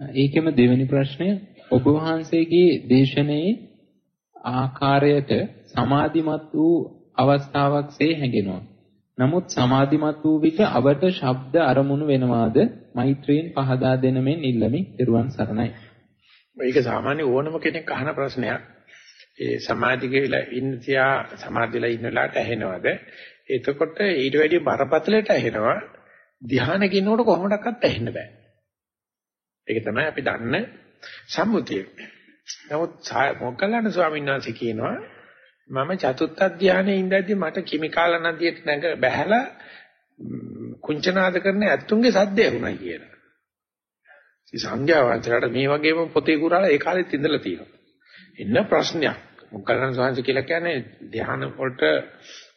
ඒකෙම දෙවෙනි ප්‍රශ්නය ඔබ වහන්සේගේ දේශනාවේ ආකාරයට සමාධිමත් වූ අවස්ථාවක්සේ හැඟෙනවා. නමුත් සමාධිමත් වූ විට අවට ශබ්ද අරමුණු වෙනවාද මෛත්‍රියෙන් පහදා දෙන මෙන් ඉල්ලමි. ත්වන් සරණයි. මේක සාමාන්‍ය ඕනම කෙනෙක් අහන ප්‍රශ්නයක්. ඒ සමාධි කියලා ඉන්න තියා සමාධිලා ඉන්න වෙලාවට ඇහෙනවද? එතකොට ඊට වැඩිය බරපතලට ඇහෙනවා. ධ්‍යාන කිනකොට කොහොමඩක්වත් ඇහෙන්න බෑ. ඒක තමයි අපි දන්න සම්මුතිය. නමුත් මොග්ගල්ලාන ස්වාමීන් වහන්සේ කියනවා මම චතුත්ථ ධානයේ ඉඳද්දි මට කිමිකාල නදියට නැග බැහැලා කුංචනාද කරන ඇත්තුන්ගේ සද්ද ඇහුණා කියලා. ඉතින් සංඥා වන්තරට මේ වගේම පොතේ කුරාලා ඒ කාලෙත් ඉඳලා තියෙනවා. එන්න ප්‍රශ්නයක්. මොග්ගල්ලාන ස්වාමීන් කියලා කියන්නේ ධාන වලට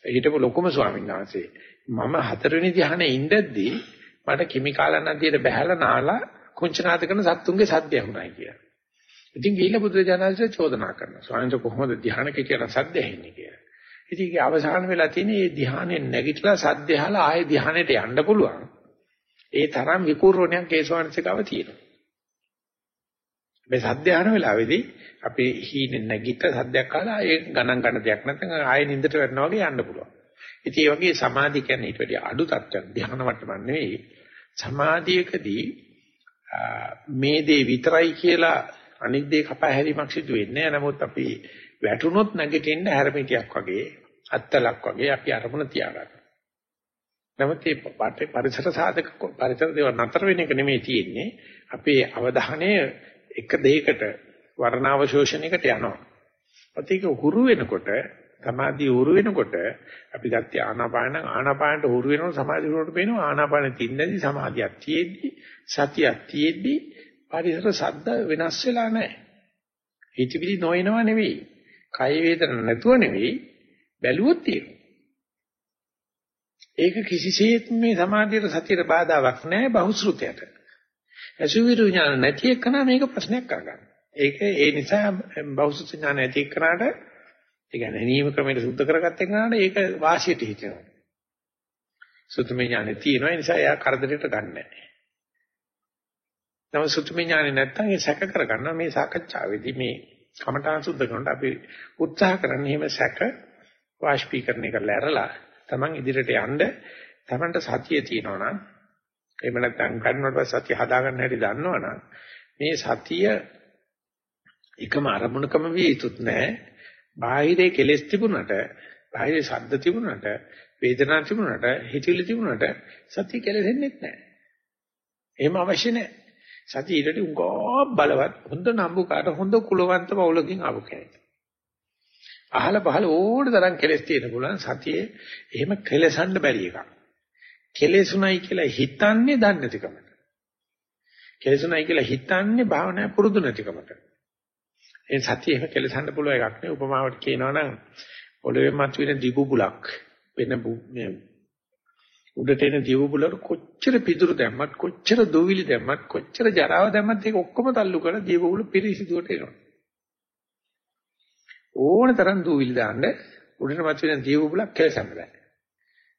හිටපු ලොකුම ස්වාමීන් වහන්සේ. මම හතරවෙනි ධානයේ ඉඳද්දි මට කිමිකාල නදියට බැහැලා නාලා කුංචනාද කරන සත්තුන්ගේ සද්ද ඇහුණා කියලා. ඉතින් ගිහිල්ලා බුදුරජාණන්සේ චෝදනා කරනවා. ස්වාමීන් වහන්සේ කොහොමද ධ්‍යානක කියලා සද්ද ඇහෙන්නේ කියලා. ඉතින් ඒක අවසාන වෙලා තියෙන මේ ධ්‍යානෙන් නැගිටලා සද්ද ඇහලා ආයේ ධ්‍යානෙට යන්න පුළුවන්. ඒ තරම් විකූර්ණයක් ඒ ස්වාමීන් ගාව තියෙනවා. මේ සද්ද අහන වෙලාවේදී අපි හීනෙන් නැගිට සද්දයක් අහලා ඒ ගණන් ගන්න දෙයක් නැත්නම් ආයෙ නින්දට වැටෙනවා වගේ යන්න පුළුවන්. ඉතින් ඒ වගේ සමාධිය කියන්නේ ඊට වැඩිය අඩු තත්ත්වයක් ධ්‍යාන මට්ටමක් නෙවෙයි. සමාධියකදී මේ දේ විතරයි කියලා අනිත් දේ කපා හැරීමක් සිදු වෙන්නේ නැහැ. නමුත් අපි වැටුනොත් නැගිටින්න හැරමිටියක් වගේ අත්තලක් වගේ අපි අරමුණ තියාගන්නවා. නමුත් මේ පරිසර සාධක පරිසර දේව නතර වෙන එක නෙමෙයි තියෙන්නේ. අපේ අවධානය එක දෙයකට වර්ණාවශෝෂණයකට යනවා. ඒක හුරු වෙනකොට සමාධිය හුරු වෙනකොට අපි ගත්තේ ආනාපාන ආනාපානට හුරු වෙනකොට සමාධිය හුරුවට පේනවා ආනාපානෙ තින්නදී සමාධියක් තියෙද්දි සතියක් තියෙද්දි පරිසර ශබ්ද වෙනස් වෙලා නැහැ. හිතවිලි නොයනව නෙවෙයි. කය වේදන නැතුව නෙවෙයි බැලුවොත් තියෙනවා. ඒක කිසිසේත් මේ සමාධියට සතියට බාධාවක් නැහැ බහුශෘතයට. අසුවිරු ඥාන නැති එකන මේක ප්‍රශ්නයක් කරගන්න. ඒක ඒ නිසා බහුශෘත ඥාන නැති එකනට ඒ කියන්නේ නියම ක්‍රමයට සුද්ධ කරගත්ත එකනට ඒක වාසියට හිතෙනවා. සුත්තමේ ඥානෙ තියෙනවා ඒ නිසා එයා කරදරයට ගන්නෑ. නම සුතුමි ඥානෙ නැත්තම් ඒ සැක කරගන්න මේ සාකච්ඡාවේදී මේ කමඨාන් සුද්ධ කරනකොට අපි උත්සාහ කරන්නේ එහෙම සැක වාෂ්පීකරණය කරලා ඇරලා Taman ඉදිරියට යන්න Tamanට සතිය තියෙනවා නම් එහෙම නැත්නම් ගන්නවට පස්සේ සතිය හදාගන්න හැටි දන්නවනම් මේ සතිය එකම අරමුණකම විය යුතුත් නැහැ බාහිරේ කෙලෙස් තිබුණට බාහිරේ ශබ්ද තිබුණට වේදනා තිබුණට හිතිලි තිබුණට සතිය කෙලෙසෙන්නේ නැහැ එහෙම අවශ්‍ය නැහැ සතිය ඊටට උගෝ බලවත් හොඳ නම්බුකාට හොඳ කුලවන්ත පවුලකින් ආපු කෙනෙක්. අහල පහල ඕන තරම් කෙලස් තියෙන පුළුවන් සතියේ එහෙම කෙලසන්න බැරි එකක්. කෙලෙසුණයි කියලා හිතන්නේ දන්නේ නැතිකමට. කෙලෙසුණයි කියලා හිතන්නේ භාවනා පුරුදු නැතිකමට. ඒ සතිය එහෙම කෙලසන්න පුළුවන් එකක් නේ උපමාවට කියනවා නම් පොළවේ මතුවෙන දිබුබුලක් වෙන උඩට එන දියවුබුලට කොච්චර පිදුරු දැම්මත් කොච්චර දොවිලි දැම්මත් කොච්චර ජරාව දැම්මත් ඒක ඔක්කොම තල්ලු කරලා දියවුබුල පිරිසිදුවට එනවා. ඕන තරම් දොවිලි දාන්න උඩට මත වෙන දියවුබුලක් කෙලසන්න බෑ.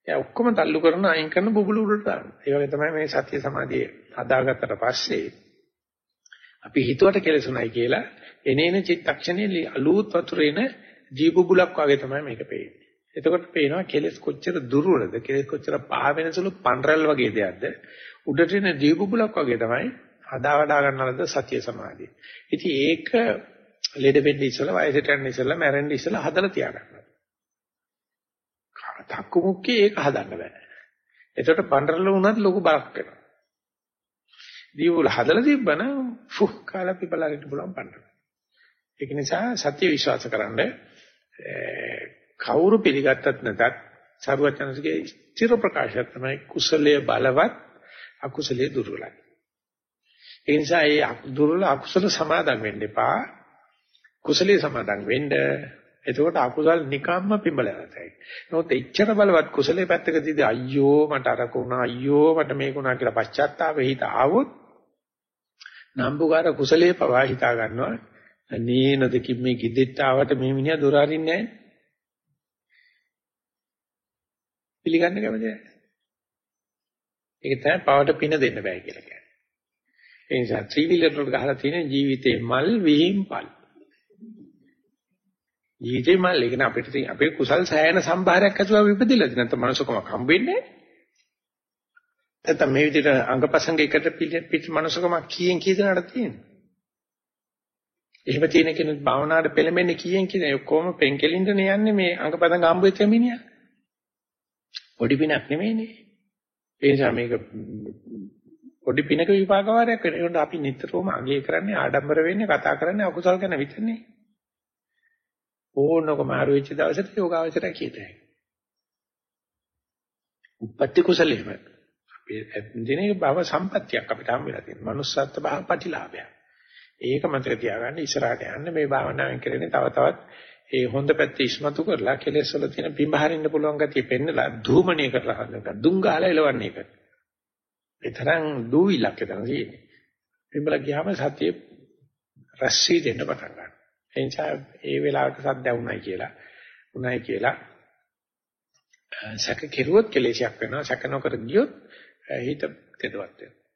එයා ඔක්කොම තල්ලු කරන අයින් කරන බුබුලු උඩට දානවා. ඒ වගේ තමයි මේ සත්‍ය සමාධිය හදාගත්තට පස්සේ අපි හිතුවට කෙලසුණයි කියලා එනේන චිත්තක්ෂණයේ අලුත් වතුරේන ජීබුබුලක් වගේ තමයි මේක පේන්නේ. එතකොට පේනවා කෙලස් කොච්චර දුර්වලද කෙලස් කොච්චර පහ වෙනසලු පන්රල් වගේ දෙයක්ද උඩට එන දීපුබුලක් වගේ තමයි හදා වඩා ගන්නලද සතිය සමාධිය. ඉතින් ඒක ලෙඩ වෙන්න ඉස්සලා වයසට යන්න ඉස්සලා මැරෙන්න ඉස්සලා හදලා තියාගන්න. තක්කු මුක්කේ ඒක හදන්න බෑ. එතකොට පන්රල් වුණත් ලොකු බරක් වෙනවා. දීපුල හදලා තිබ්බනම් ෆුක් කාලා පිපලා ඉන්න පුළුවන් පන්රල්. ඒක නිසා සත්‍ය විශ්වාස කරන්නේ කවුරු පිළිගත්තත් නැතත් සරුවචනසගේ ස්ථිර ප්‍රකාශය තමයි කුසලයේ බලවත් අකුසලයේ දුර්වලයි. ඒ නිසා ඒ දුර්වල අකුසල සමාදන් වෙන්න එපා. කුසලයේ සමාදන් වෙන්න. එතකොට අකුසල් නිකම්ම පිඹලා යතයි. නමුත් එච්චර බලවත් කුසලයේ පැත්තක තියදී අයියෝ මට අරක වුණා අයියෝ මට මේක වුණා කියලා පශ්චාත්තාපෙ හිත ආවොත් නම්බුකාර කුසලයේ පවා හිතා ගන්නවා. අනේ නදකින් මේ කිදෙට්ට ආවට මේ මිනිහා දොර අරින්නේ නැහැ. පිළිගන්න කැමති නැහැ. ඒක තමයි පවට පින දෙන්න බෑ කියලා කියන්නේ. ඒ නිසා ත්‍රිවිලට ගහලා තියෙන ජීවිතේ මල් විහිම්පල්. ජීවිතේ මල් ඒක නේ අපිට තියෙන අපේ කුසල් සෑයන සම්භාරයක් ඇතුළව විපදිලාද නැත්නම් මනුස්සකමක් හම්බෙන්නේ නැත්නම් මේ විදිහට අංගපසංග එකට පිට මනුස්සකමක් කීයෙන් කී දෙනාට තියෙනවා. එහෙම තියෙන කෙනෙක් භාවනාවට පෙළඹෙන්නේ කීයෙන් කීද ඔක්කොම පෙන්කෙලින්දනේ යන්නේ මේ අංගපසංග හම්බෙච්ච මිනිහා. පොඩි පිනක් නෙමෙයිනේ. ඒ නිසා මේක පොඩි පිනක විපාක වාරයක් වෙන. ඒකට අපි නිතරම අගය කරන්නේ ආඩම්බර වෙන්නේ කතා කරන්නේ අකුසල් ගැන විතරනේ. ඕනකම ආරු වෙච්ච දවසට යෝගාවචරය කියතයි. උපත්ති කුසලෙම අපි දිනේ භව සම්පත්තියක් අපිට හම් වෙලා තියෙනවා. manussත්ව භව ප්‍රතිලාභයක්. ඒක මතක තියාගන්න ඉස්සරහට යන්න මේ භාවනාවෙන් කරන්නේ තව තවත් ඒ හොඳ පැත්ත ඉස්මතු කරලා කෙලෙස් වල තියෙන පිඹහරින්න පුළුවන් ගතිය පෙන්නලා ධූමණය කරලා හදන්න. දුම් ගහලා එලවන්නේ ඒක. ඒ තරම් දූවිලක් එතන තියෙන්නේ. පිඹල ගියාම සතිය රැස්සී දෙන්න පටන් ගන්නවා. ඒ නිසා ඒ වෙලාවට සද්ද වුණයි කියලා උණයි කියලා සැක කෙරුවොත් කෙලෙසයක් වෙනවා. සැක නොකර ගියොත් හිත තෙදවත් වෙනවා.